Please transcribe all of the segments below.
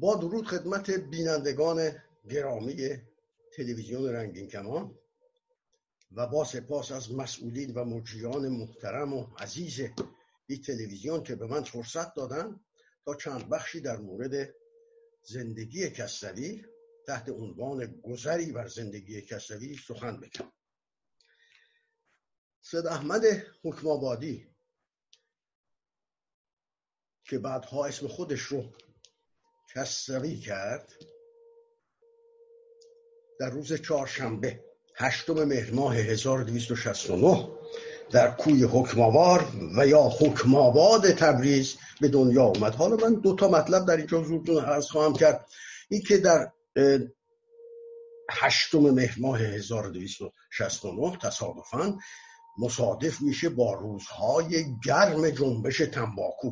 با درود خدمت بینندگان گرامی تلویزیون رنگین کمان و با سپاس از مسئولین و مجریان محترم و عزیز این تلویزیون که به من فرصت دادن تا چند بخشی در مورد زندگی کسروی تحت عنوان گذری بر زندگی کسروی سخن بگم. سید احمد حکمابادی که بعدها اسم خودش رو کسروی کرد در روز چهارشنبه هشتم مهر ماه 1269 در کوی حکماوار و یا حکماباد تبریز به دنیا اومد حالا من دو تا مطلب در اینجا زودتون عرض خواهم کرد. این که در هشتم مهر ماه 1269 تصادفا مصادف میشه با روزهای گرم جنبش تنباکو.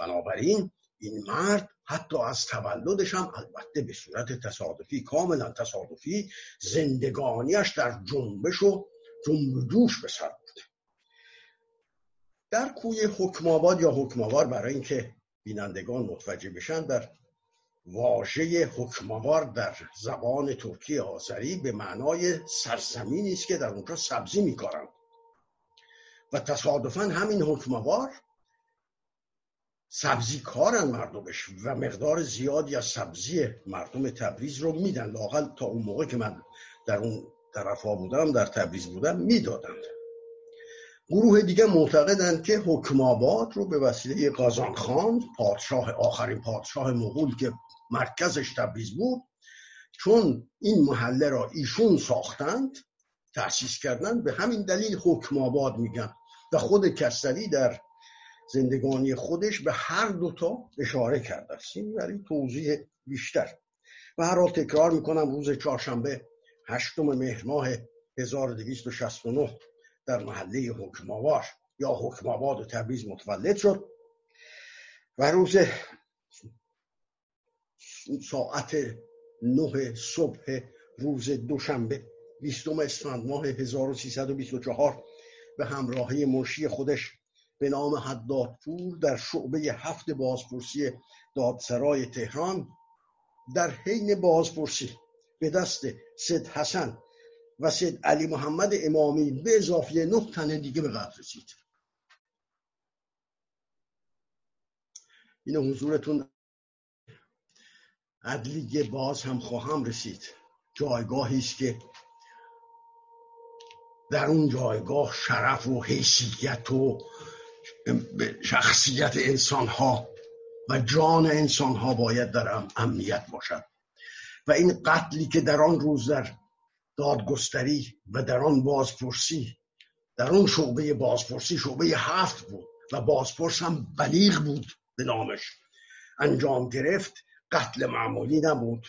بنابراین این مرد حتی از تولدش هم البته به صورت تصادفی کاملا تصادفی زندگانیش در جنبش و جنب به سر برده. در کوی حکماباد یا حکماوار برای اینکه بینندگان متوجه بشن در واژه حکماوار در زبان ترکی آذری به معنای سرزمینی است که در اونجا سبزی میکارند. و تصادفا همین حکماوار سبزی کارن مردمش و مقدار زیادی از سبزی مردم تبریز رو میدن. لاقل تا اون موقع که من در اون طرف ها بودم در تبریز بودم می‌دادند. گروه دیگه معتقدند که حکم آباد رو به وسیله قازان خان پادشاه آخرین پادشاه مغول که مرکزش تبریز بود چون این محله را ایشون ساختند تأسیس کردند به همین دلیل حکم آباد میگن. و خود کسلی در زندگانی خودش به هر دوتا اشاره کرده است. این برای توضیح بیشتر. و هر تکرار می‌کنم روز چهارشنبه هشتم مهر ماه 1269 در محله حکماوار یا حکماباد تبریز متولد شد. و روز ساعت نه صبح روز دوشنبه بیستم اسفند ماه 1324 به همراهی منشی خودش به نام حدادپور در شعبه هفت بازپرسی دادسرای تهران در حین بازپرسی به دست سید حسن و سید علی محمد امامی به اضافه نه تن دیگه به قتل رسید. این حضورتون عدلیه باز هم خواهم رسید. جایگاهی است که در اون جایگاه شرف و حیثیت و شخصیت انسان ها و جان انسان ها باید در امنیت باشد. و این قتلی که در آن روز در دادگستری و در آن بازپرسی در آن شعبه بازپرسی شعبه هفت بود و بازپرس هم بلیغ بود به نامش. انجام گرفت قتل معمولی نبود.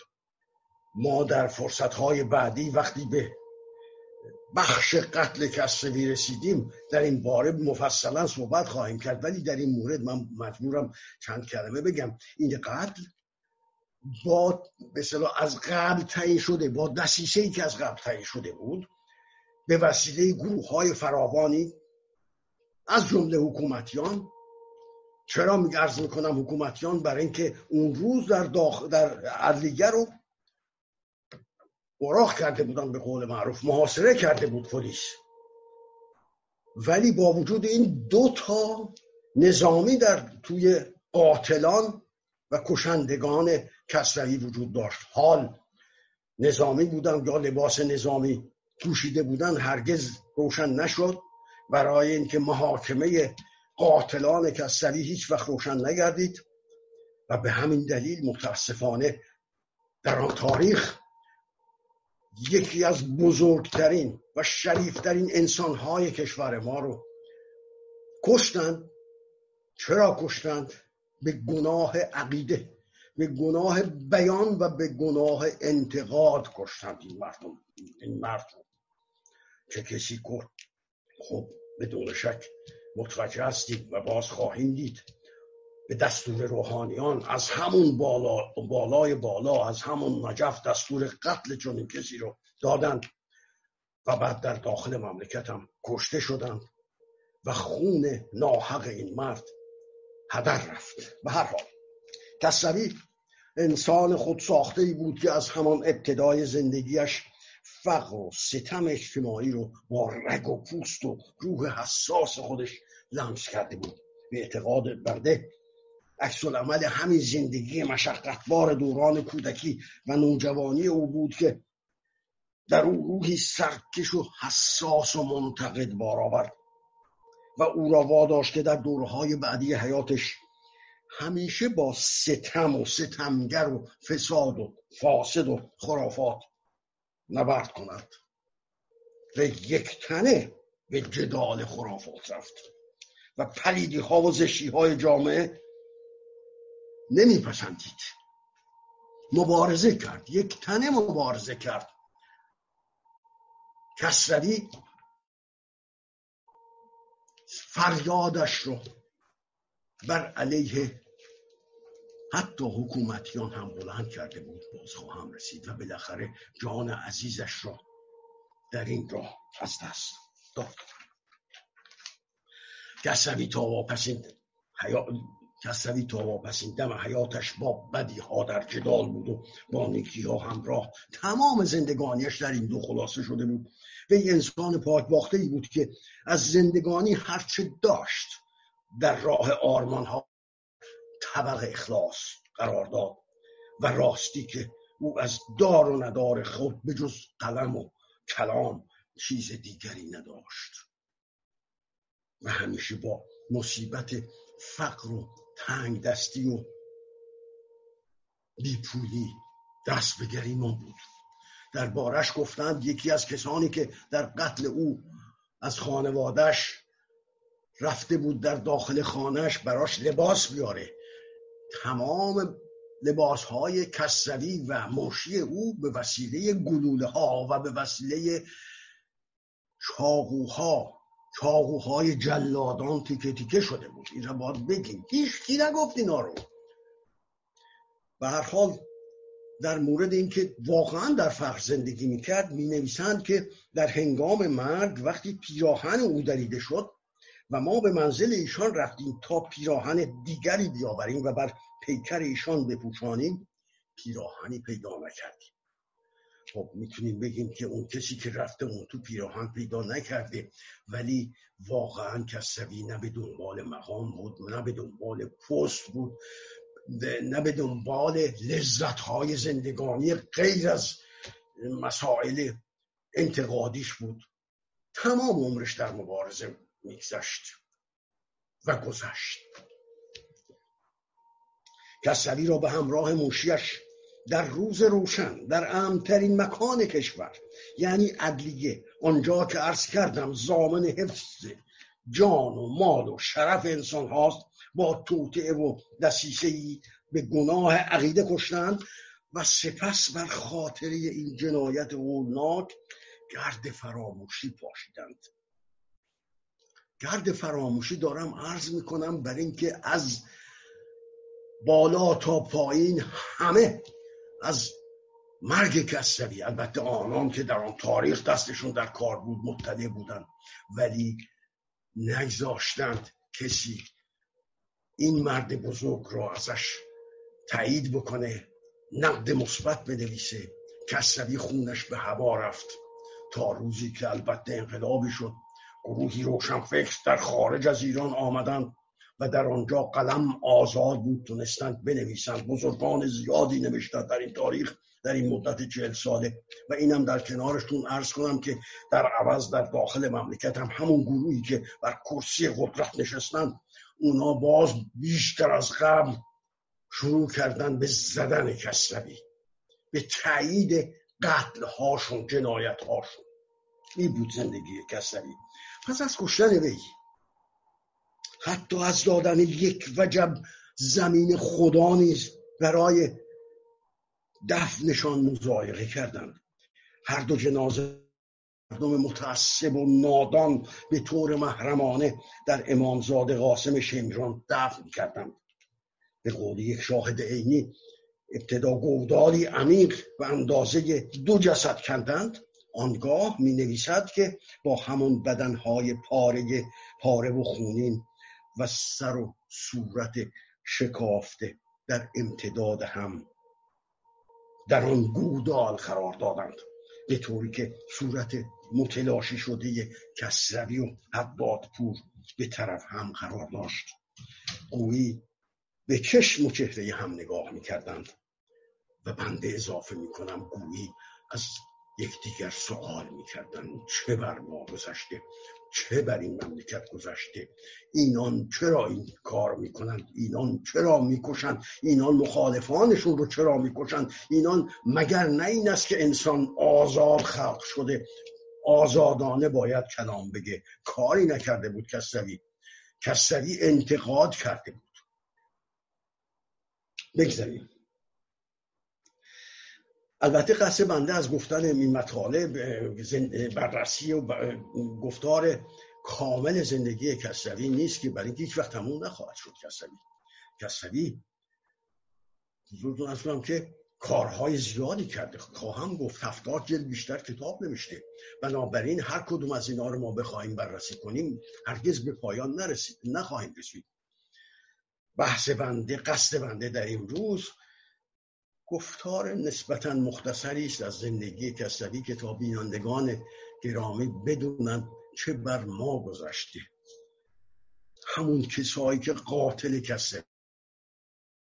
ما در فرصتهای بعدی وقتی به بخش قتل کسروی رسیدیم در این باره مفصلا صحبت خواهیم کرد. ولی در این مورد من مجبورم چند کلمه بگم. این قتل با به از قبل تعیین شده با دسیسه ای که از قبل تعیین شده بود به وسیله گروه های فراوانی از جمله حکومتیان. چرا می ارز می‌کنم حکومتیان؟ برای اینکه اون روز در در عدلیه رو براخ کرده بودن به قول معروف محاصره کرده بود پلیس. ولی با وجود این دو تا نظامی در توی قاتلان و کشندگان کسروی وجود داشت. حال نظامی بودن یا لباس نظامی پوشیده بودن هرگز روشن نشد. برای اینکه محاکمه قاتلان کسروی هیچ وقت روشن نگردید. و به همین دلیل متاسفانه در آن تاریخ یکی از بزرگترین و شریفترین انسانهای کشور ما رو کشتند چرا کشتند به گناه عقیده به گناه بیان و به گناه انتقاد کشتند این مردم این مردم. چه کسی کرد؟ خب بدون شک متوجه هستید و باز خواهیم دید. به دستور روحانیان از همون بالا بالای بالا از همون نجف دستور قتل چنین کسی رو دادند و بعد در داخل مملکت هم کشته شدند و خون ناحق این مرد هدر رفت. به هر حال کسروی انسان خود ساخته ای بود که از همان ابتدای زندگیش فقر و ستم اجتماعی رو با رگ و پوست و روح حساس خودش لمس کرده بود. به اعتقاد برده عکس عمل همین زندگی مشقتبار دوران کودکی و نوجوانی او بود که در او روحی سرکش و حساس و منتقد بار آورد و او را واداشت که در دورهای بعدی حیاتش همیشه با ستم و ستمگر و فساد و فاسد و خرافات نبرد کند و یک تنه به جدال خرافات رفت و پلیدی ها و زشی های جامعه نمیپسندید. مبارزه کرد. یک تنه مبارزه کرد. کسروی فریادش رو بر علیه حتی حکومتیان هم بلند کرده بود. باز خواهم رسید و بالاخره جان عزیزش را در این راه از دست داد. کسروی تا واپسین کسروی تا واپسین دم حیاتش با بدی ها در جدال بود و با نیکی ها همراه. تمام زندگانیش در این دو خلاصه شده بود. و این انسان پاک باخته ای بود که از زندگانی هرچه داشت در راه آرمان ها طبق اخلاص قرار داد و راستی که او از دار و ندار خود به جز قلم و کلام چیز دیگری نداشت. و همیشه با مصیبت فقر و تنگ دستی و بیپولی. دست به گریمان بود. در بارش گفتند یکی از کسانی که در قتل او از خانوادش رفته بود در داخل خانهش براش لباس بیاره. تمام لباس های کسروی و مشی او به وسیله گلوله ها و به وسیله چاقوها چاقوهای جلادان تیکه تیکه شده بود. این را باید بگیم. هیچ کی نگفت اینا رو. به هر حال در مورد اینکه واقعا در فقر زندگی می‌کرد می نویسند که در هنگام مرگ وقتی پیراهن او دریده شد و ما به منزل ایشان رفتیم تا پیراهن دیگری بیاوریم و بر پیکر ایشان بپوشانیم پیراهنی پیدا نکردیم. خب می‌تونیم بگیم که اون کسی که رفته اون تو پیراهن پیدا نکرده ولی واقعا کسوی نه به دنبال مقام بود نه به دنبال پست بود نه به دنبال لذت های زندگانی غیر از مسائل انتقادیش بود. تمام عمرش در مبارزه میگذشت و گذشت. کسوی را به همراه موشیش در روز روشن در امترین مکان کشور یعنی عدلیه. آنجا که عرض کردم زامن حفظ جان و مال و شرف انسان هاست با توطعه و دسیسه ای به گناه عقیده کشتند و سپس بر خاطره این جنایت هولناک گرد فراموشی پاشیدند. گرد فراموشی دارم عرض می‌کنم بر اینکه از بالا تا پایین همه از مرگ کسری البته آنان که در آن تاریخ دستشون در کار بود مطلع بودند. ولی نگذاشتند کسی این مرد بزرگ را ازش تایید بکنه نقد مثبت بنویسه. کسری خونش به هوا رفت. تا روزی که البته انقلابی شد گروهی روشنفکر در خارج از ایران آمدند. و در آنجا قلم آزاد بود تونستند بنویسند. بزرگان زیادی نوشتند در این تاریخ در این مدت چهل ساله. و اینم در کنارشتون عرض کنم که در عوض در داخل مملکت هم همون گروهی که بر کرسی قدرت نشستند اونا باز بیشتر از قبل شروع کردن به زدن کسروی به تایید قتل هاشون جنایت هاشون این بود زندگی کسروی. پس از کشتن وی حتی از دادن یک وجب زمین خدا نیز برای دفنشان مزایقه کردند. هر دو جنازه مردم متعصب و نادان به طور محرمانه در امامزاده قاسم شمران دفن کردند. به قول یک شاهد عینی ابتدا گودالی عمیق و اندازه دو جسد کندند. آنگاه می نویسد که با همون بدنهای پاره پاره و خونین و سر و صورت شکافته در امتداد هم. در آن گودال قرار دادند به طوری که صورت متلاشی شده کسروی و حداد پور به طرف هم قرار داشت. گویی به چشم و چهره هم نگاه می‌کردند و بنده اضافه می‌کنم گویی از یکدیگر سوال می‌کردن چه بر ما گذشته؟ چه بر این مملکت گذشته؟ اینان چرا این کار می‌کنند؟ اینان چرا می‌کشند؟ اینان مخالفانشون رو چرا می‌کشند؟ اینان مگر نه این است که انسان آزاد خلق شده؟ آزادانه باید کلام بگه. کاری نکرده بود کسوی کسوی انتقاد کرده بود. بگذاریم. البته قصد بنده از گفتن این مطالب بررسی و گفتار کامل زندگی کسروی نیست که برای هیچ وقت تموم نخواهد شد کسروی. کسروی از که کارهای زیادی کرده. خواهم گفت هفتاد جلد بیشتر کتاب نوشته. بنابراین هر کدوم از اینا رو ما بخواهیم بررسی کنیم هرگز به پایان نرسید نخواهیم رسید. بحث بنده قصد بنده در این روز گفتار نسبتا مختصری است از زندگی کسری که تا بینندگان گرامی بدونند چه بر ما گذشته. همون کسایی که قاتل کسری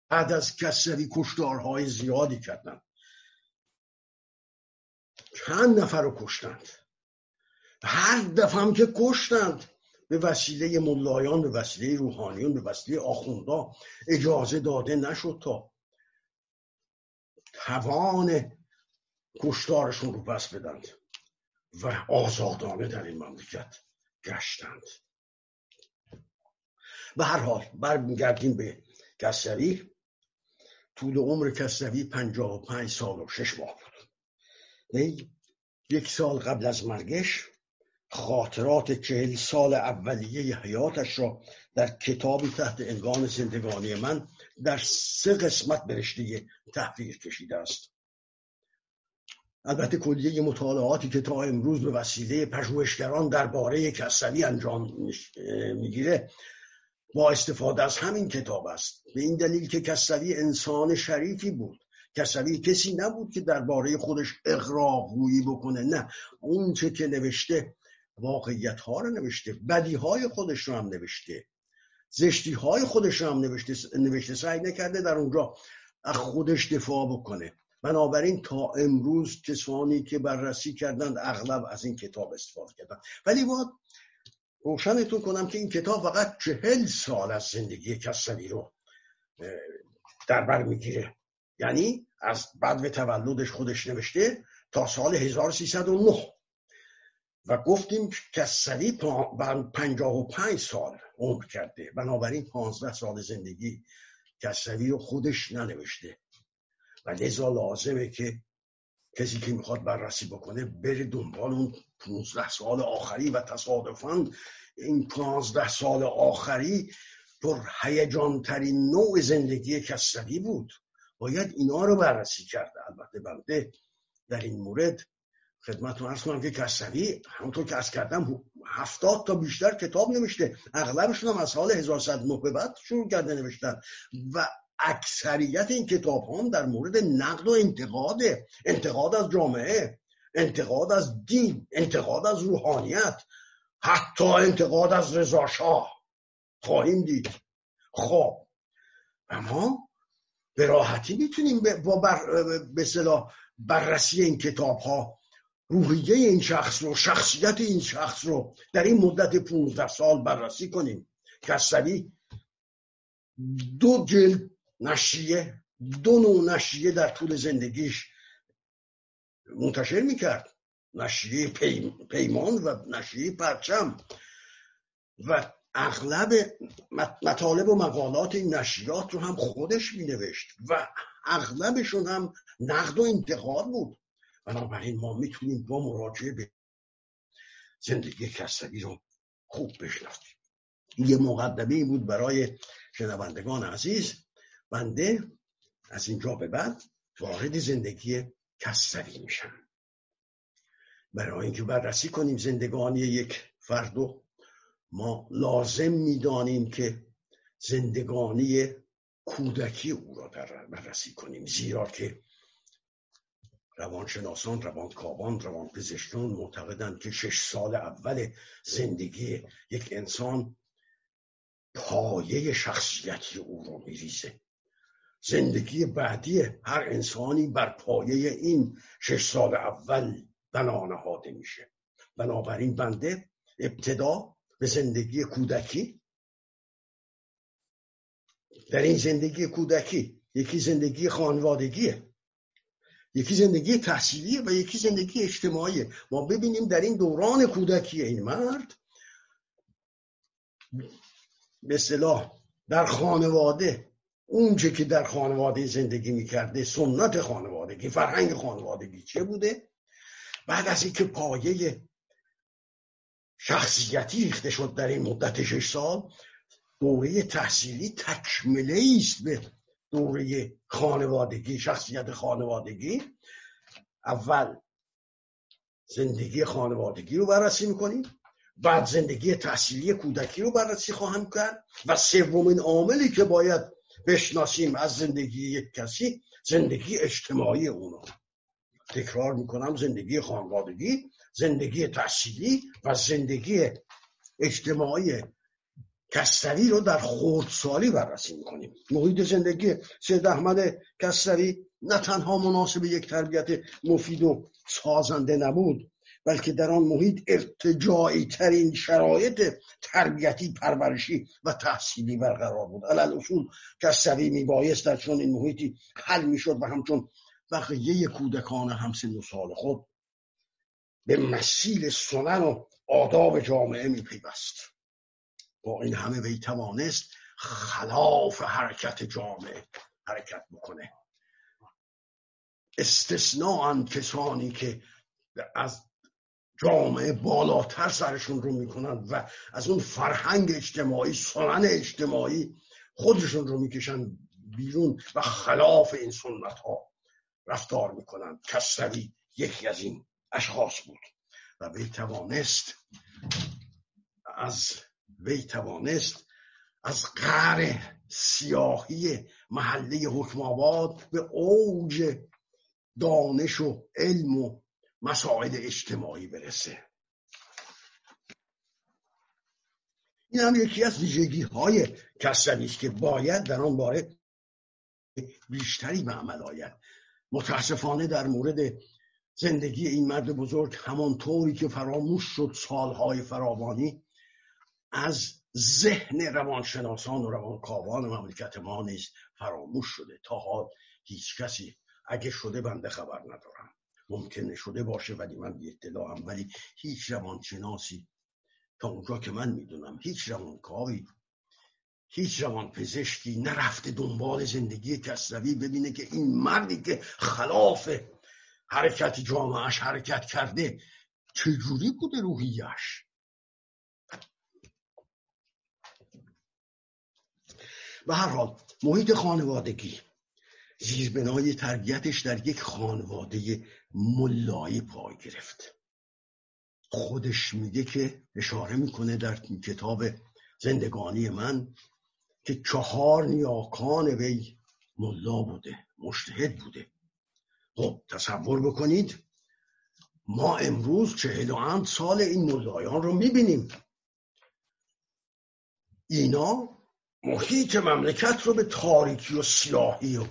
بعد از کسری کشتارهای زیادی کردند. چند نفر رو کشتند. هر دفعه هم که کشتند به وسیله ملایان به وسیله روحانیون به وسیله آخوندا اجازه داده نشد تا توان کشتارشون رو پس بدند و آزادانه در این مملکت گشتند. به هر حال برمیگردیم به کسری. طول عمر کسروی پنجاه و پنج سال و شش ماه بود. یک سال قبل از مرگش خاطرات چهل سال اولیه حیاتش را در کتابی تحت عنوان زندگانی من در سه قسمت برشته تحقیق کشیده است. البته کلیه مطالعاتی که تا امروز به وسیله پژوهشگران درباره کسوی انجام می‌گیره با استفاده از همین کتاب است. به این دلیل که کسوی انسان شریفی بود. کسوی کسی نبود که درباره خودش اقراق گویی بکنه. نه اون چه که نوشته واقعیت ها رو نوشته بدی های خودش رو هم نوشته. زشتی های خودش هم نوشته, نوشته سعی نکرده در اونجا از خودش دفاع بکنه. بنابراین تا امروز کسانی که بررسی کردند اغلب از این کتاب استفاده کردن ولی باید روشنتون کنم که این کتاب فقط چهل سال از زندگی کسوی رو در بر می‌گیره. یعنی از بعد به تولدش خودش نوشته تا سال 1309 و گفتیم کسری پنجاه و پنج سال عمر کرده. بنابراین پانزده سال زندگی کسری رو خودش ننوشته. و لذا لازمه که کسی که می‌خواد بررسی بکنه بره دنبال اون پونزده سال آخری و تصادفا این پانزده سال آخری پر هیجان ترین نوع زندگی کسری بود. باید اینا رو بررسی کرده. البته بنده در این مورد خدمتتون ارز کنم که کسوی همونطور که از کردم هفتاد تا بیشتر کتاب نوشته. اغلبشون هم از سال 1109 به بعد شروع کرده نوشتن. و اکثریت این کتاب هم در مورد نقد و انتقاد انتقاد از جامعه انتقاد از دین انتقاد از روحانیت حتی انتقاد از رضاشاه. خواهیم دید. خب. اما به راحتی می‌تونیم با. به بررسی این کتاب ها روحیه این شخص رو شخصیت این شخص رو در این مدت 15 سال بررسی کنیم کسری دو جلد نشیه دو نوع نشیه در طول زندگیش منتشر می‌کرد. نشیه پیمان و نشیه پرچم. و اغلب مطالب و مقالات این نشریات رو هم خودش مینوشت و اغلبشون هم نقد و انتقاد بود. بنابراین ما می‌تونیم با مراجعه به زندگی کسری رو خوب بشناسیم. یه مقدمه بود برای شنوندگان عزیز. بنده از اینجا به بعد وارد زندگی کسری میشم. برای اینکه بررسی کنیم زندگانی یک فردو ما لازم می‌دانیم که زندگانی کودکی او را بررسی کنیم. زیرا که روانشناسان روانکاوان روانپزشکان معتقدند که شش سال اول زندگی یک انسان پایه شخصیتی او رو میریزه. زندگی بعدی هر انسانی بر پایه این شش سال اول بنا نهاده میشه. بنابراین بنده ابتدا به زندگی کودکی در این زندگی کودکی یکی زندگی خانوادگیه. یکی زندگی تحصیلیه و یکی زندگی اجتماعی ما ببینیم در این دوران کودکی این مرد به اصطلاح در خانواده اونچه که در خانواده زندگی می‌کرده سنت خانوادگی فرهنگ خانوادگی چه بوده؟ بعد از اینکه پایه شخصیتی ریخته شد در این مدت شش سال دوره تحصیلی تکمله است به دوره خانوادگی شخصیت خانوادگی. اول زندگی خانوادگی رو بررسی می‌کنیم. بعد زندگی تحصیلی کودکی رو بررسی خواهم کرد. و سومین عاملی که باید بشناسیم از زندگی یک کسی زندگی اجتماعی اونو تکرار می‌کنم زندگی خانوادگی زندگی تحصیلی و زندگی اجتماعی کسری رو در خردسالی بررسی می‌کنیم. محیط زندگی سید احمد کسری نه تنها مناسب یک تربیت مفید و سازنده نبود بلکه در آن محیط ارتجاعی ترین شرایط تربیتی پرورشی و تحصیلی برقرار بود. علال اصول کسری میبایست در چون این محیطی حل می‌شد و همچون بقیه کودکان همسن و سال خود به مسیل سنن و آداب جامعه میپیوست. با این همه وی توانست خلاف حرکت جامعه حرکت بکنه. استثناء کسانی که از جامعه بالاتر سرشون رو می‌کنن و از اون فرهنگ اجتماعی سنن اجتماعی خودشون رو می‌کشن بیرون و خلاف این سنت ها رفتار می‌کنن. کسری یکی از این اشخاص بود و وی توانست از وی توانست از قهر سیاهی محله حکم به اوج دانش و علم و مساعد اجتماعی برسه. این هم یکی از ویژگی های کسروی است که باید در آن باره بیشتری به عمل آید. متاسفانه در مورد زندگی این مرد بزرگ همانطوری که فراموش شد سالهای فراوانی از ذهن روانشناسان و روانکاوان مملکت ما نیز فراموش شده تا حال هیچ کسی اگه شده بنده خبر ندارم. ممکنه شده باشه ولی من بی اطلاعم. ولی هیچ روانشناسی تا اونجا که من می‌دونم هیچ روانکاوی هیچ روان پزشکی نرفته دنبال زندگی کسروی ببینه که این مردی که خلاف حرکت جامعهش حرکت کرده چجوری بوده روحیش به هر حال محیط خانوادگی زیربنای تربیتش در یک خانواده ملایی پای گرفت. خودش میگه که اشاره می‌کنه در کتاب زندگانی من که چهار نیاکان وی ملا بوده مشتهد بوده. خب تصور بکنید ما امروز چهل و سال این ملایان رو می‌بینیم. اینا محیط مملکت رو به تاریکی و سیاهی و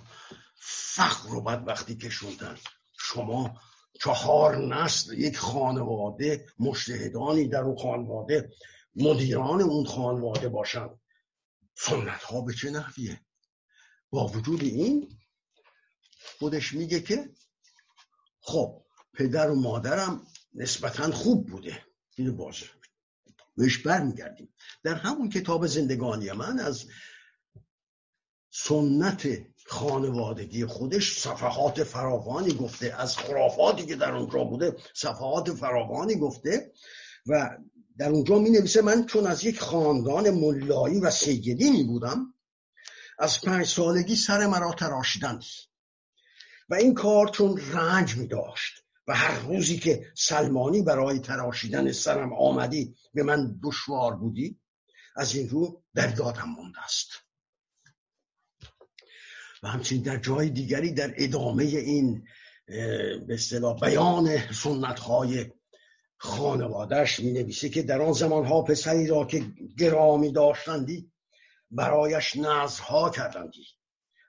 فقر رو بدبختی کشوندن. شما چهار نسل یک خانواده مشتهدانی در اون خانواده مدیران اون خانواده باشن. سنت ها به چه نحویه؟ با وجود این خودش میگه که خب پدر و مادرم نسبتا خوب بوده. اینو باز بهش برمیگردیم. در همون کتاب زندگانی من از سنت خانوادگی خودش صفحات فراوانی گفته از خرافاتی که در اونجا بوده صفحات فراوانی گفته و در اونجا می نویسه من چون از یک خاندان ملایی و سیدی می بودم از پنج سالگی سر مرا تراشیدند. و این کار چون رنج می داشت و هر روزی که سلمانی برای تراشیدن سرم آمدی به من دشوار بودی از این رو در یادم مونده است. و همچنین در جای دیگری در ادامه این به بیان سنت های خانوادهش می نویسه که در آن زمان ها پسری را که گرامی داشتندی برایش نزها کردندی.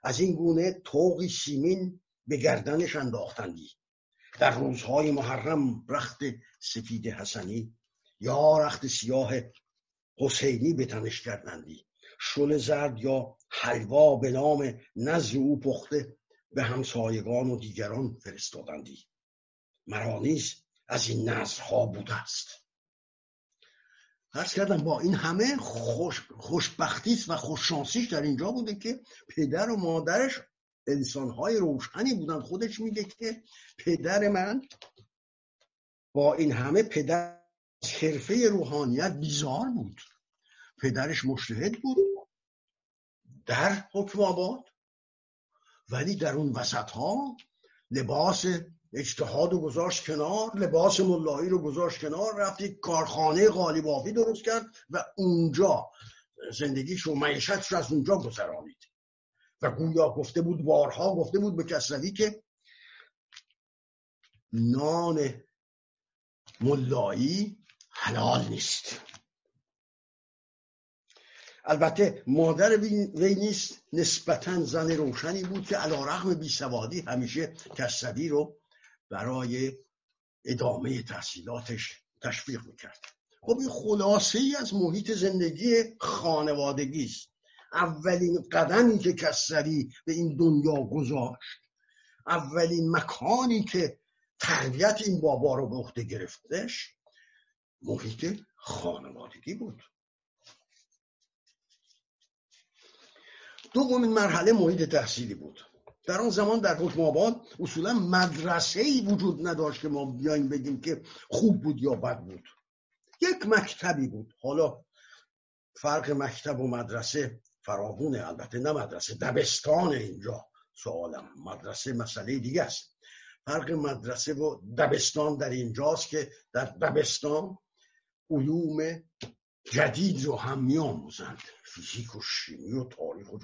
از این گونه توقی سیمین به گردنش انداختندی. در روزهای محرم رخت سفید حسنی یا رخت سیاه حسینی به تنش کردندی. شل زرد یا حلوا به نام نزد او پخته به همسایگان و دیگران فرستادندی. مرا نیز از این نزدها بوده است. عرض کردم با این همه خوش خوشبختیست و خوششانسیش در اینجا بوده که پدر و مادرش انسانهای روشنی بودن. خودش میگه که پدر من با این همه پدر حرفه روحانیت بیزار بود. پدرش مشتهد بود در حکم آباد ولی در اون وسط ها لباس اجتهاد رو گذاشت کنار لباس ملایی رو گذاشت کنار رفت یک کارخانه غالیبافی درست کرد و اونجا زندگیش و معیشتش از اونجا گذرانید. و گویا گفته بود بارها گفته بود به کسروی که نان ملایی حلال نیست. البته مادر وی نیست نسبتا زن روشنی بود که علا رغم بیسوادی همیشه کسروی رو برای ادامه تحصیلاتش تشویق می‌کرد. خب این خلاصه ای از محیط زندگی خانوادگی است. اولین قدمی که کسری به این دنیا گذاشت اولین مکانی که تربیت این بابا رو به عهده گرفتش محیط خانوادگی بود. دومین مرحله محیط تحصیلی بود. در آن زمان در حکم آباد اصولا مدرسه ای وجود نداشت که ما بیایم بگیم که خوب بود یا بد بود. یک مکتبی بود. حالا فرق مکتب و مدرسه فراغونه البته نه مدرسه دبستان اینجا سوالم مدرسه مسئله دیگه است. فرق مدرسه و دبستان در اینجاست که در دبستان علوم جدید رو هم میآموزند. فیزیک و شیمی و تاریخ و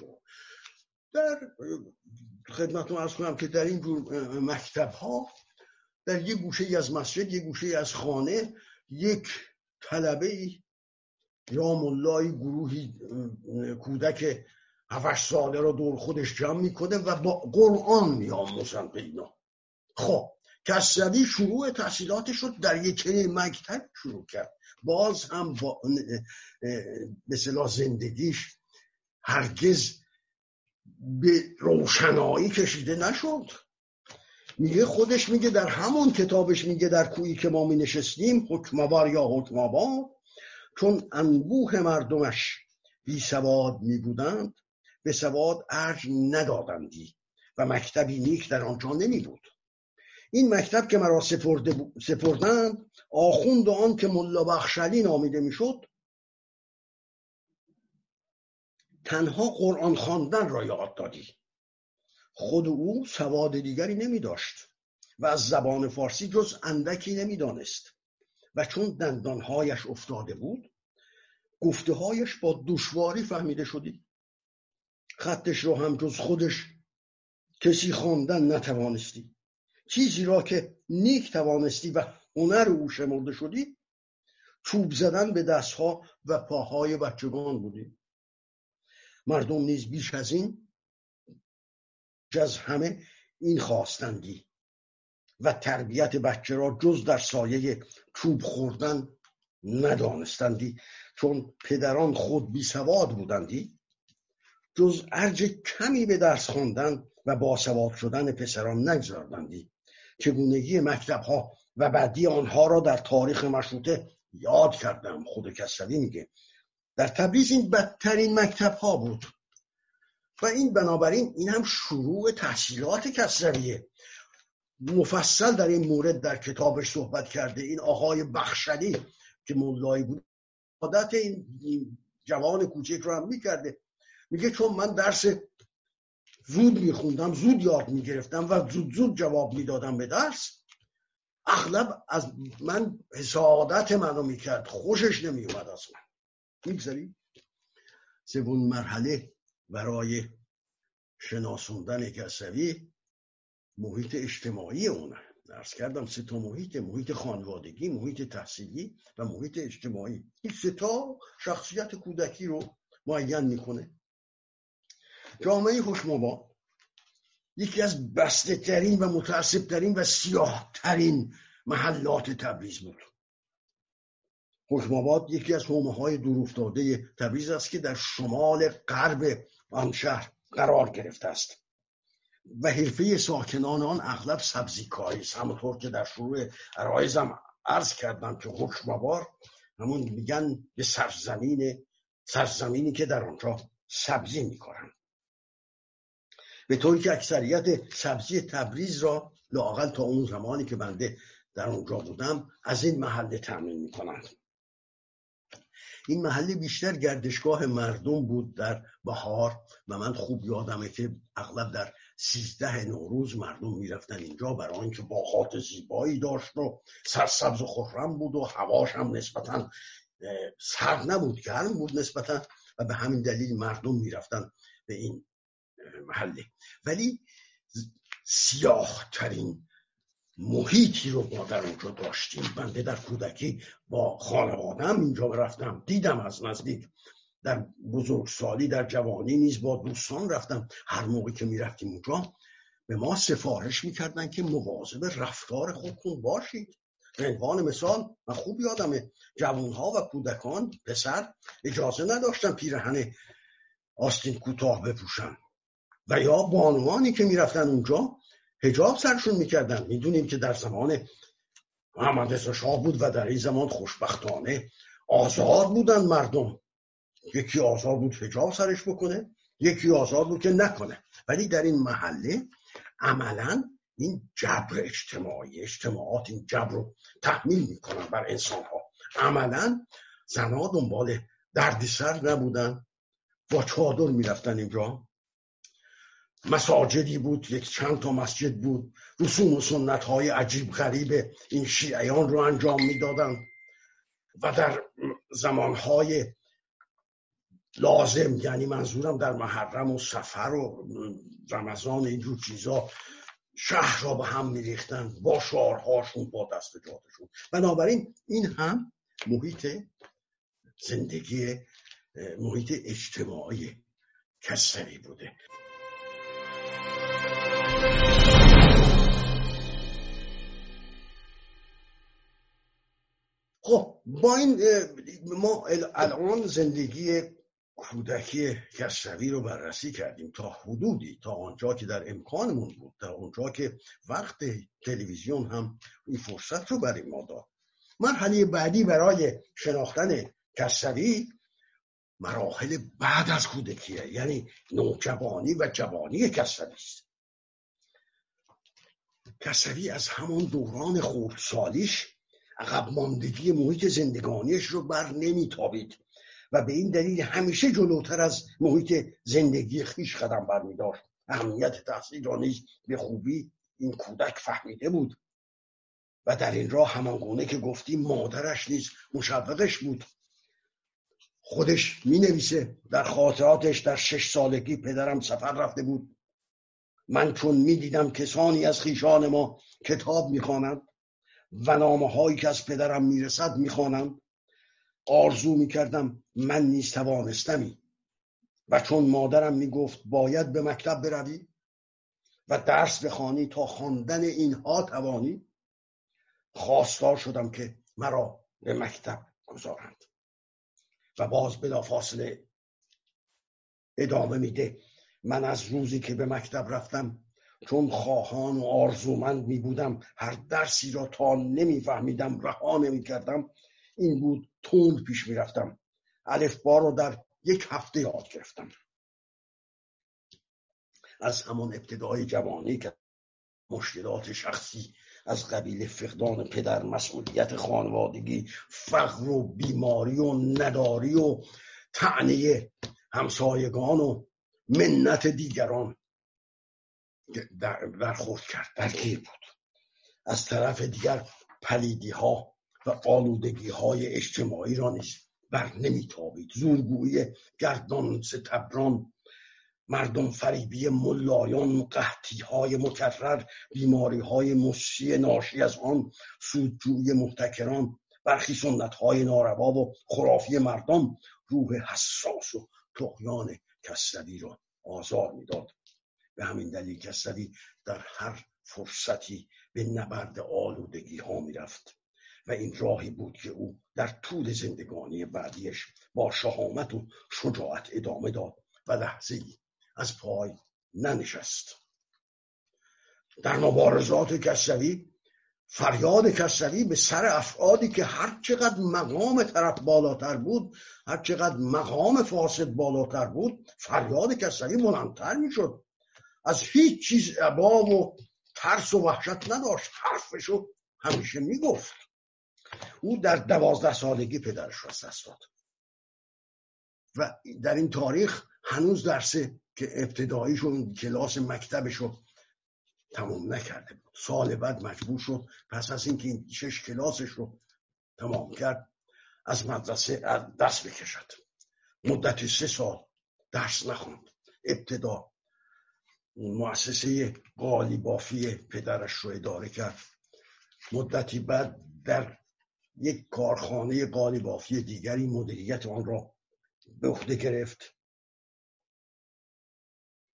در خدمتتون ارز کنم که در این مکتب ها در یک گوشه از مسجد یک گوشه از خانه یک طلبه یا ملای گروهی کودک هفش ساله را دور خودش جمع می‌کنه و با قرآن میآموزن به اینا. خب کسروی شروع تحصیلاتش رو در یک مکتب شروع کرد. باز هم با مثلا زندگیش هرگز به روشنایی کشیده نشد. میگه خودش میگه در همون کتابش میگه در کویی که ما می نشستیم حکموار یا حکموار چون انبوه مردمش بی سواد می بودند به سواد ارج ندادندی و مکتبی نیک در آنجا نمی بود. این مکتب که مرا سپردند آخوند آن که ملا بخشلی نامیده می‌شد تنها قرآن خواندن را یاد دادی. خود او سواد دیگری نمی داشت و از زبان فارسی جز اندکی نمی‌دانست و چون دندانهایش افتاده بود گفتههایش با دشواری فهمیده شدی خطش را هم جز خودش کسی خواندن نتوانستی. چیزی را که نیک توانستی و هنر او شمرده شدی چوب زدن به دستها و پاهای بچگان بودی. مردم نیز بیش از این از همه این خواستندی. و تربیت بچه را جز در سایه چوب خوردن ندانستندی. چون پدران خود بی سواد بودندی جز ارج کمی به درس خواندن و باسواد شدن پسران نگذاردندی چگونگی مکتب ها و بعدی آنها را در تاریخ مشروطه یاد کردم خود کسروی میگه. در تبریز این بدترین مکتب ها بود. و این بنابراین این هم شروع تحصیلات کسرویه. مفصل در این مورد در کتابش صحبت کرده. این آقای بخشلی که مولایی بود عادت این جوان کوچک رو هم می‌کرده. میگه چون من درس زود میخوندم زود یاد می‌گرفتم و زود زود جواب می‌دادم به درس اغلب از من حسادت منو می‌کرد. خوشش نمیومد از من می‌گذاریم سوم مرحله برای شناسوندن کسوی محیط اجتماعی اونه درس کردم سه تا محیط محیط خانوادگی محیط تحصیلی و محیط اجتماعی. این سه تا شخصیت کودکی رو معین می‌کنه. جامعه حکمابا یکی از بسته ترین و متعصب ترین و سیاه ترین محلات تبریز بود. حکماباد یکی از حومه های دورافتاده تبریز است که در شمال غرب آن شهر قرار گرفته است. و حرفه ساکنان آن اغلب سبزیکاری است همونطور که در شروع عرایزم عرض کردم که حکمابار همون میگن به سرزمین سرزمینی که در آنجا سبزی می‌کنن به طوری که اکثریت سبزی تبریز را لاقل تا اون زمانی که بنده در اونجا بودم از این محله تأمین می‌کنند. این محله بیشتر گردشگاه مردم بود در بهار و من خوب یادمه که اغلب در سیزده نوروز مردم می‌رفتن اینجا برای اینکه باغات زیبایی داشت و سرسبز و خورم بود و هواش هم نسبتا سرد نبود گرم بود نسبتا و به همین دلیل مردم می‌رفتن به این محله. ولی سیاه ترین محیطی رو ما در اونجا داشتیم. بنده در کودکی با خانوادم اینجا رفتم. دیدم از نزدیک در بزرگسالی در جوانی نیز با دوستان رفتم. هر موقع که می‌رفتیم اونجا به ما سفارش می‌کردن که مواظب رفتار خودتون باشید. عنوان مثال من خوب یادمه جوانها و کودکان پسر اجازه نداشتن پیرهن آستین کوتاه بپوشن. و یا بانوانی که می‌رفتن اونجا هجاب سرشون می‌کردن. می‌دونیم که در زمان محمد شاه بود و در این زمان خوشبختانه آزاد بودن مردم. یکی آزاد بود هجاب سرش بکنه یکی آزاد بود که نکنه. ولی در این محله عملا این جبر اجتماعی اجتماعات این جبر رو تحمیل می‌کنن بر انسان ها عملا زنها دنبال دردسر نبودن با چادر می‌رفتن اینجا. مساجدی بود یک چند تا مسجد بود. رسوم و سنت های عجیب غریب این شیعیان رو انجام می‌دادن. و در زمانهای لازم یعنی منظورم در محرم و سفر و رمضان اینجور چیزا شهر را به هم میریختن با شعارهاشون با دست جاتشون بنابراین این هم محیط زندگی محیط اجتماعی کسری بوده. خب با این ما الان زندگی کودکی کسروی رو بررسی کردیم تا حدودی تا آنجا که در امکانمون بود تا آنجا که وقت تلویزیون هم این فرصت رو برای ما داد. مرحله بعدی برای شناختن کسروی مراحل بعد از کودکیه یعنی نوجوانی و جوانی کسروی است. کسروی از همون دوران خردسالیش عقب ماندگی محیط زندگانیش رو بر نمیتابید. و به این دلیل همیشه جلوتر از محیط زندگی خیش قدم برمیداشت. اهمیت تحصیل را نیز به خوبی این کودک فهمیده بود. و در این راه همانگونه که گفتیم مادرش نیز مشوقش بود. خودش می نویسه در خاطراتش در شش سالگی پدرم سفر رفته بود. من چون می دیدم کسانی از خیشان ما کتاب می خوانند و نامه هایی که از پدرم می رسد می خوانند آرزو می کردم من نیز توانستمی. و چون مادرم می گفت باید به مکتب بروی و درس بخوانی تا خواندن اینها توانی خواستار شدم که مرا به مکتب گذارند. و باز بلافاصله ادامه میده. من از روزی که به مکتب رفتم چون خواهان و آرزومند می بودم هر درسی را تا نمیفهمیدم رها نمی کردم این بود تند پیش می رفتم الف بار رو در یک هفته یاد گرفتم. از همان ابتدای جوانی که مشکلات شخصی از قبیل فقدان پدر مسئولیت خانوادگی فقر و بیماری و نداری و تعنی همسایگان و منت دیگران برخورد کرد. درگیر بود؟ از طرف دیگر پلیدی ها و آلودگی های اجتماعی را نیز بر نمیتابید زورگویی گردان ستبران مردم فریبی ملایان قحطی های مکرر بیماری های مسی ناشی از آن سودجوی محتکران برخی سنت های ناروا و خرافی مردم روح حساس و تقیان کسروی را آزار می‌داد. به همین دلیل کسروی در هر فرصتی به نبرد آلودگی ها می‌رفت. و این راهی بود که او در طول زندگانی بعدیش با شهامت و شجاعت ادامه داد و لحظه از پای ننشست. در مبارزات کسروی فریاد کسروی به سر افرادی که هر چقدر مقام طرف بالاتر بود هر چقدر مقام فاسد بالاتر بود فریاد کسروی بلندتر می‌شد. از هیچ چیز عبا و ترس و وحشت نداشت. حرفشو همیشه می‌گفت. او در دوازده سالگی پدرش را دست داد. و در این تاریخ هنوز درسه که ابتداییشون کلاس مکتبش رو تمام نکرده بود. سال بعد مجبور شد پس از اینکه این شش کلاسش رو تمام کرد از مدرسه دست بکشد. مدت سه سال درس نخوند. ابتدا مؤسسه قالی بافی پدرش رو اداره کرد. مدتی بعد در یک کارخانه قالی بافی دیگری مدیریت آن را به عهده گرفت.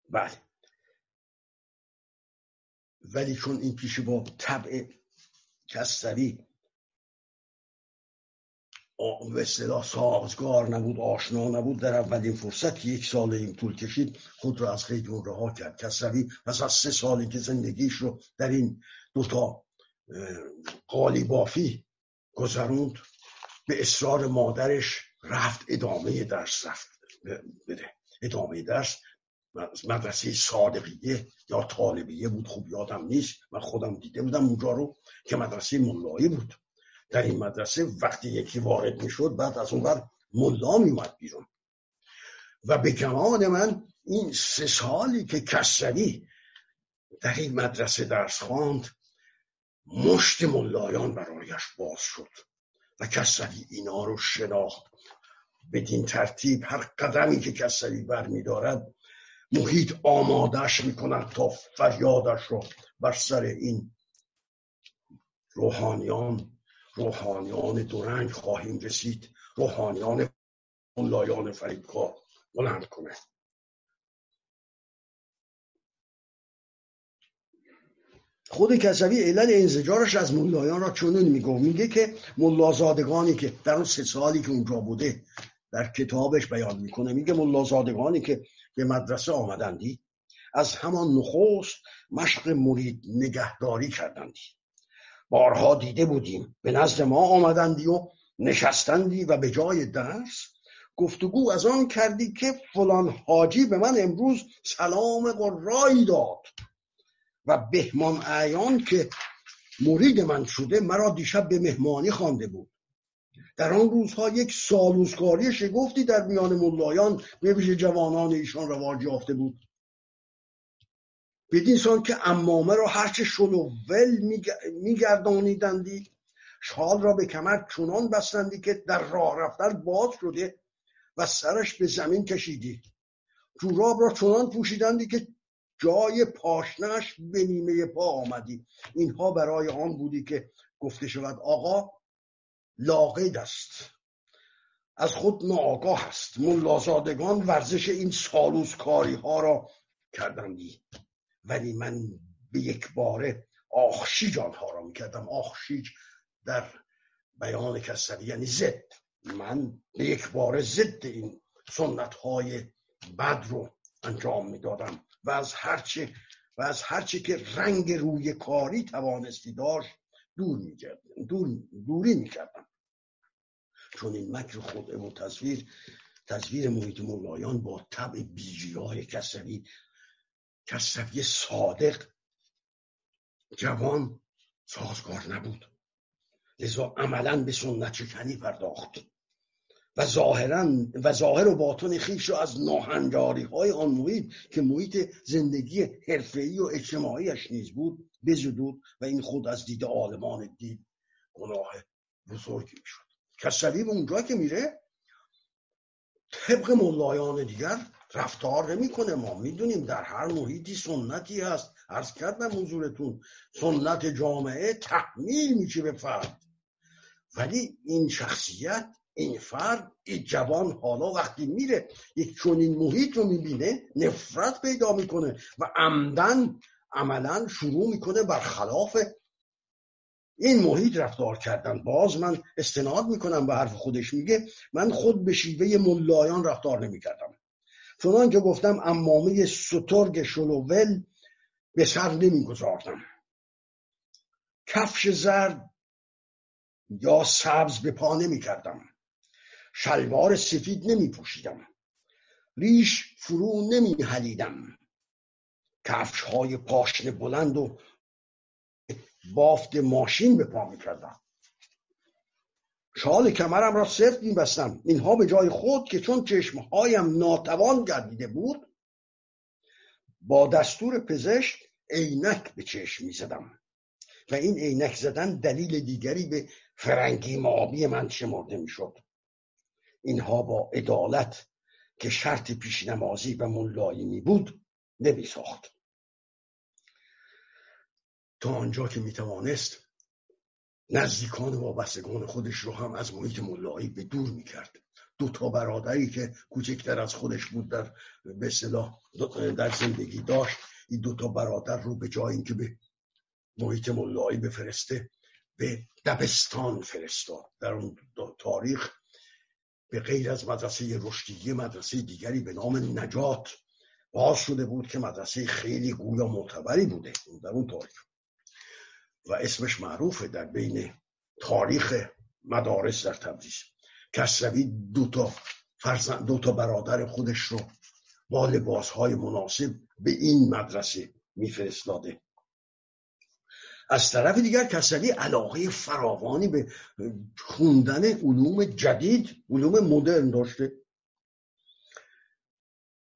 بله. ولی چون این پیش با طبع کستری به سازگار نبود آشنا نبود در اولین فرصت که یک سال این طول کشید خود را از قید اون رها کرد. کسروی پس از سه سالی که زندگیش رو در این دوتا قالی بافی گذروند به اصرار مادرش رفت ادامه درس رفت بده. ادامه درس مدرسه صادقیه یا طالبیه بود. خوب یادم نیست. من خودم دیده بودم اونجا رو که مدرسه ملایی بود. در این مدرسه وقتی یکی وارد می‌شد بعد از اون بر ملا میومد بیرون. و به گمان من این سه سالی که کسری در این مدرسه درس خواند مشت ملایان برایش باز شد و کسری اینا رو شناخت. بدین ترتیب هر قدمی که کسری برمیدارد محیط آمادش می‌کنند تا فریادش رو بر سر این روحانیان روحانیان دورنگ خواهیم رسید روحانیان ملایان فریبکار بلند کنه خود کسوی علل انزجارش از ملایان را چنون میگو میگه که ملازادگانی که در اون سه سالی که اونجا بوده در کتابش بیان می‌کنه میگه ملازادگانی که به مدرسه آمدندی از همان نخست مشق مرید نگهداری کردندی. بارها دیده بودیم به نزد ما آمدندی و نشستندی و به جای درس گفتگو از آن کردی که فلان حاجی به من امروز سلام قرایی داد. و بهمان اعیان که مرید من شده مرا دیشب به مهمانی خوانده بود. در آن روزها یک سالوزکاری شگفتی در میان ملایان به جوانان ایشان رواج یافته بود. بدین سان که امامه را هرچه ول میگردانیدندی شال را به کمر چنان بستندی که در راه رفتن باز شده و سرش به زمین کشیدی. جوراب را چنان پوشیدندی که جای پاشنش به نیمه پا آمدی. اینها برای آن بودی که گفته شود آقا لاقید است. از خود ناآگاه است. ملازادگان ورزش این سالوزکاری ها را کردندی. ولی من به یک باره آخشیج آنها را می‌کردم. آخشیج در بیان کسری یعنی زد من به یک باره ضد این سنت های بد رو انجام می‌دادم. و از هرچه و از هرچه که رنگ روی کاری توانستی داشت دور می‌کردم. دور دوری می‌کردم. چون این مکر خود و تصویر تصویر محیط مولایان با طبع های کسری کسری صادق جوان سازگار نبود. لذا عملا به سنت شکنی پرداخت. و ظاهرا و ظاهر و باطن خیش را از ناهنجاری های آن محیط که محیط زندگی حرفه‌ای و اجتماعیش نیز بود بزدود و این خود از دید عالمان دید گناه بزرگی شد کسری به اونجا که میره طبق ملایان دیگر رفتار نمی‌کنه. ما می‌دونیم در هر محیطی سنتی هست. عرض کردم حضورتون سنت جامعه تحمیل میشه به فرد. ولی این شخصیت این فرد این جوان حالا وقتی میره یک چنین محیط رو می‌بینه نفرت پیدا می‌کنه و عمدن عملا شروع می‌کنه بر خلاف این محیط رفتار کردن. باز من استناد می‌کنم به حرف خودش میگه من خود به شیوه ملایان رفتار نمی‌کردم. چنان که گفتم امامه سترگ شلوول به سر نمیگذاردم. کفش زرد یا سبز به پا نمی‌کردم. شلوار سفید نمی پوشیدم. ریش فرو نمی حلیدم. کفش های پاشن بلند و بافت ماشین به پا می کردم. شال کمرم را سفت می بستم. اینها به جای خود که چون چشمهایم ناتوان گردیده بود با دستور پزشک عینک به چشم می زدم. و این عینک زدن دلیل دیگری به فرنگی مابی من شمرده می شد. اینها با عدالت که شرط پیش نمازی و ملایی می بود نمی ساخت تا آنجا که می توانست نزدیکان وابستگان خودش رو هم از محیط ملایی به دور می کرد دو تا برادری که کوچکتر از خودش بود در به در زندگی داشت این دو تا برادر رو به جای اینکه به محیط ملایی بفرسته به دبستان فرستاد. در اون تاریخ به غیر از مدرسه رشدیه مدرسه دیگری به نام نجات باز شده بود که مدرسه خیلی گویا معتبری بوده در اون تاریخ. و اسمش معروفه در بین تاریخ مدارس در تبریز. کسروی دو تا فرزند دو تا برادر خودش رو با لباسهای مناسب به این مدرسه میفرستاده. از طرف دیگر کسلی علاقه فراوانی به خوندن علوم جدید علوم مدرن داشته.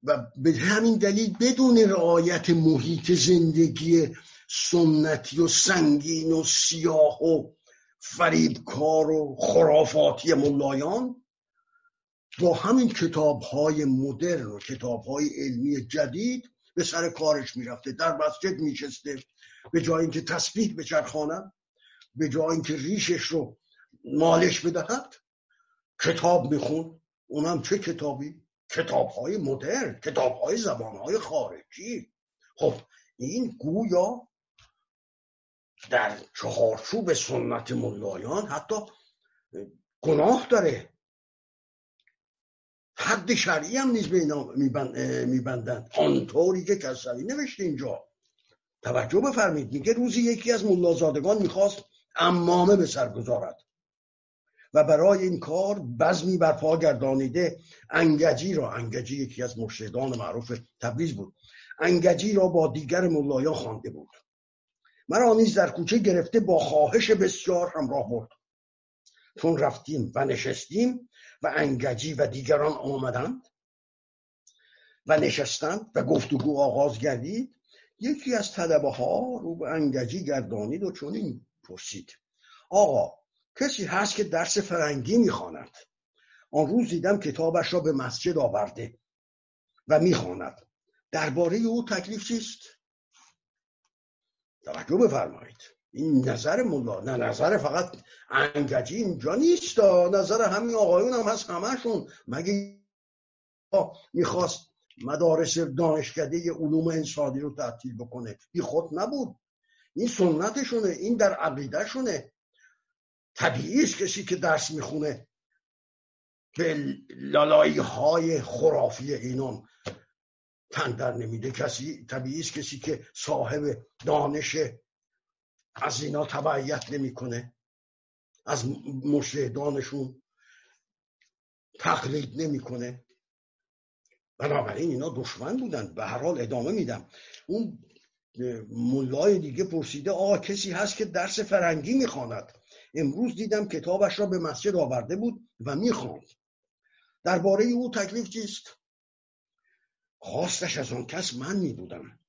و به همین دلیل بدون رعایت محیط زندگی سنتی و سنگین و سیاه و فریبکار و خرافاتی ملایان با همین کتاب های مدرن و کتاب های علمی جدید به سر کارش می‌رفته در مسجد میشسته به جای اینکه تسبیح بچرخانم به جای اینکه ریشش رو مالش بدهد کتاب میخون. اونم چه کتابی؟ کتاب های مدرن کتاب های زبان های خارجی. خب این گویا در چهارچوب سنت ملایان حتی گناه داره. حد شرعی هم نیز به میبندند. آنطوری که کسری نوشته اینجا. توجه بفرمید میگه روزی یکی از ملازادگان می‌خواست امامه به سر گذارد. و برای این کار بزمی برپا گردانیده انگجی را انگجی یکی از مرشدان معروف تبریز بود. انگجی را با دیگر ملایان خوانده بود. مرا نیز در کوچه گرفته با خواهش بسیار همراه برد. چون رفتیم و نشستیم و انگجی و دیگران آمدند و نشستند و گفتگو آغاز گردید یکی از طلبه ها رو به انگجی گردانید و چنین پرسید آقا کسی هست که درس فرنگی می‌خواند؟ آن روز دیدم کتابش را به مسجد آورده و می‌خواند. درباره او تکلیف چیست؟ توجه بفرمایید. این نظر ملا نه نظر فقط انگجی اینجا نیست. نظر همین آقایون هم هست همشون مگه می‌خواست مدارس دانشکده علوم انسانی رو تعطیل بکنه. بی خود نبود. این سنتشونه این در عقیدهشونه. طبیعی است کسی که درس می‌خونه. به لالایی های خرافی اینان تن در نمیده. کسی طبیعی است کسی که صاحب دانش از اینا تبعیت نمی‌کنه. از مشهدانشون تقلید نمی‌کنه. بنابراین اینا دشمن بودن. به هر حال ادامه میدم. اون ملای دیگه پرسیده آقا کسی هست که درس فرنگی می‌خواند؟ امروز دیدم کتابش را به مسجد آورده بود و می‌خواند. درباره او تکلیف چیست؟ خواستش از آن کس من می بودم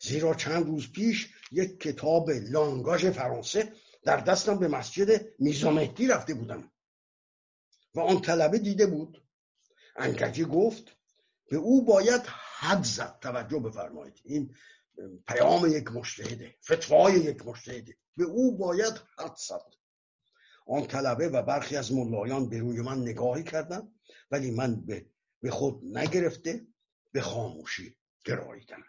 زیرا چند روز پیش یک کتاب لانگاژ فرانسه در دستم به مسجد میزامهدی رفته بودم و آن طلبه دیده بود. انگجی گفت به او باید حد زد. توجه بفرمایید. این پیام یک مشتهده فتوای یک مشتهده به او باید حد زد. آن طلبه و برخی از ملایان به روی من نگاهی کردن ولی من به, به خود نگرفته به خاموشی گراییدم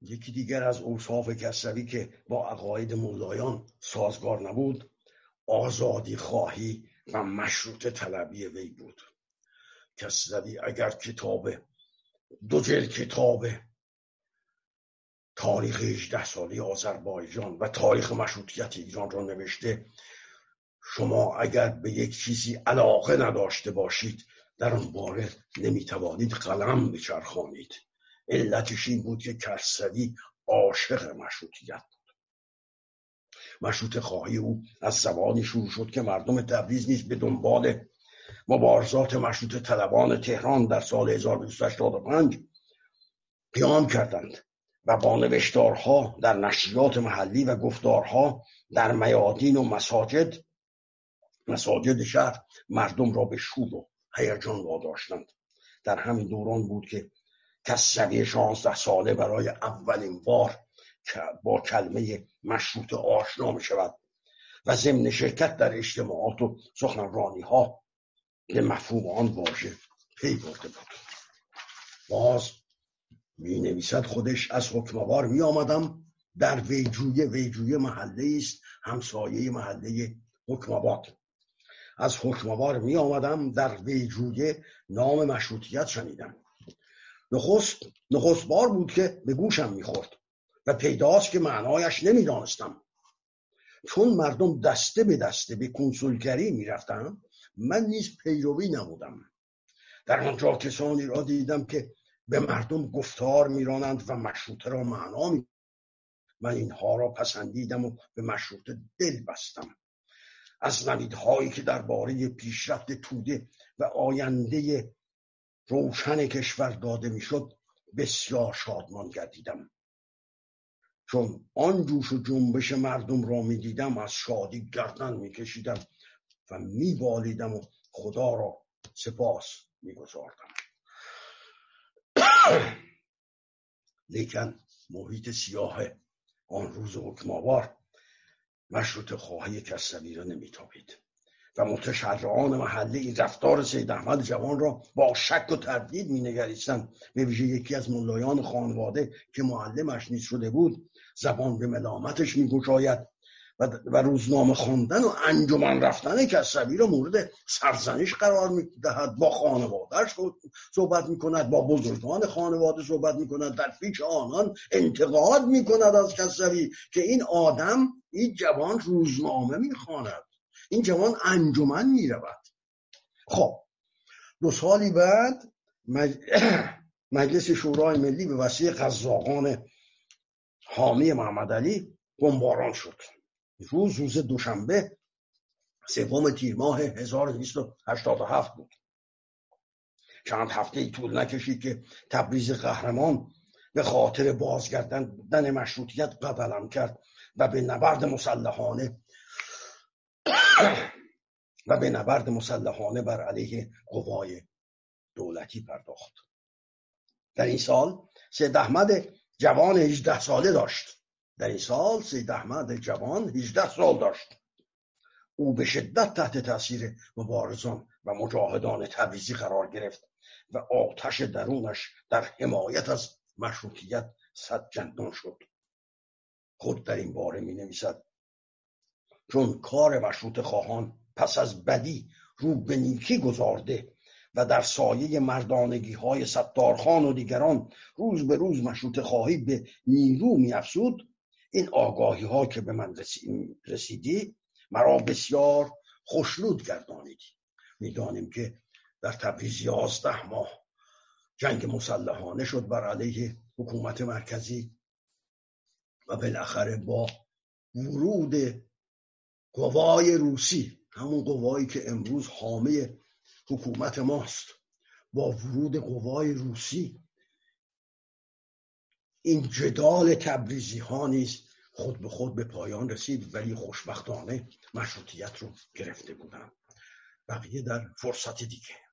یکی دیگر از اوصاف کسروی که با عقاید ملایان سازگار نبود آزادی خواهی و مشروط طلبی وی بود. کسروی اگر کتاب دو جلد کتاب تاریخ 18 سالی آذربایجان و تاریخ مشروطیت ایران را نوشته. شما اگر به یک چیزی علاقه نداشته باشید در آن باره نمی‌توانید قلم بچرخانید. علتش این بود که کسروی عاشق مشروطیت بود. مشروط خواهی او از زمانی شروع شد که مردم تبریز نیز به دنبال مبارزات مشروط طلبان تهران در سال 1285 قیام کردند و با نوشتارها در نشریات محلی و گفتارها در میادین و مساجد مساجد شهر مردم را به شور و هیجان واداشتند. در همین دوران بود که کسروی شانزده ساله برای اولین بار با کلمه مشروط آشنا می شود و ضمن شرکت در اجتماعات و سخنرانی ها به مفهوم آن واژه پی برده بود. باز می نویسد خودش از حکموار می آمدم در ویجوی ویجوی محله است همسایه محله حکماباد از حکموار می آمدم در ویجوی نام مشروطیت شنیدم. نخست نخست بار بود که به گوشم می‌خورد و پیداست که معنایش نمی‌دانستم. چون مردم دسته به دسته به کنسولگری می‌رفتم من نیز پیروی نمودم. در آنجا کسانی را دیدم که به مردم گفتار میرانند و مشروطه را معنا می من اینها را پسندیدم و به مشروطه دل بستم. از نویدهایی که درباره پیشرفت توده و آینده روشن کشور داده می‌شد بسیار شادمان گردیدم. چون آن جوش و جنبش مردم را می‌دیدم از شادی گردن میکشیدم و میبالیدم و خدا را سپاس میگذاردم. لیکن محیط سیاه آن روز حکماوار مشروط خواهی کسروی را نمیتابید و متشرعان محله این رفتار سید احمد جوان را با شک و تردید مینگریستند. به ویژه یکی از ملایان خانواده که معلمش نیز شده بود زبان به ملامتش میگشاید. و, روزنامه خواندن و انجمن رفتن کسروی را مورد سرزنش قرار می‌دهد. با خانوادهش صحبت می‌کند با بزرگان خانواده صحبت می‌کند در پیش آنان انتقاد می‌کند از کسروی که این آدم این جوان روزنامه می‌خواند. این جوان انجمن می‌رود. خب دو سالی بعد مجلس شورای ملی به وسیله قزاقان حامی محمد علی بمباران شد. روز روز دوشنبه سوم تیر ماه 1287 بود. چند هفته ای طول نکشید که تبریز قهرمان به خاطر بازگردن مشروطیت قدلم کرد و به نبرد مسلحانه و به نبرد مسلحانه بر علیه قوای دولتی پرداخت. در این سال سید احمد جوان 18 ساله داشت. در این سال سید جوان 18 سال داشت. او به شدت تحت تاثیر مبارزان و مجاهدان تبریزی قرار گرفت و آتش درونش در حمایت از مشروطیت صد جندان شد. خود در این باره می نویسد چون کار مشروط خواهان پس از بدی رو به نیکی گذارده و در سایه مردانگی های ستارخان و دیگران روز به روز مشروط خواهی به نیرو می افسود این آگاهی ها که به من رسیدی مرا بسیار خوشنود گردانیدی. می‌دانیم که در تبریز یازده ماه جنگ مسلحانه شد بر علیه حکومت مرکزی و بالاخره با ورود قوای روسی همون قوایی که امروز حامه حکومت ماست با ورود قوای روسی این جدال تبریزی ها نیز خود به خود به پایان رسید ولی خوشبختانه مشروطیت رو گرفته بودن بقیه در فرصت دیگه.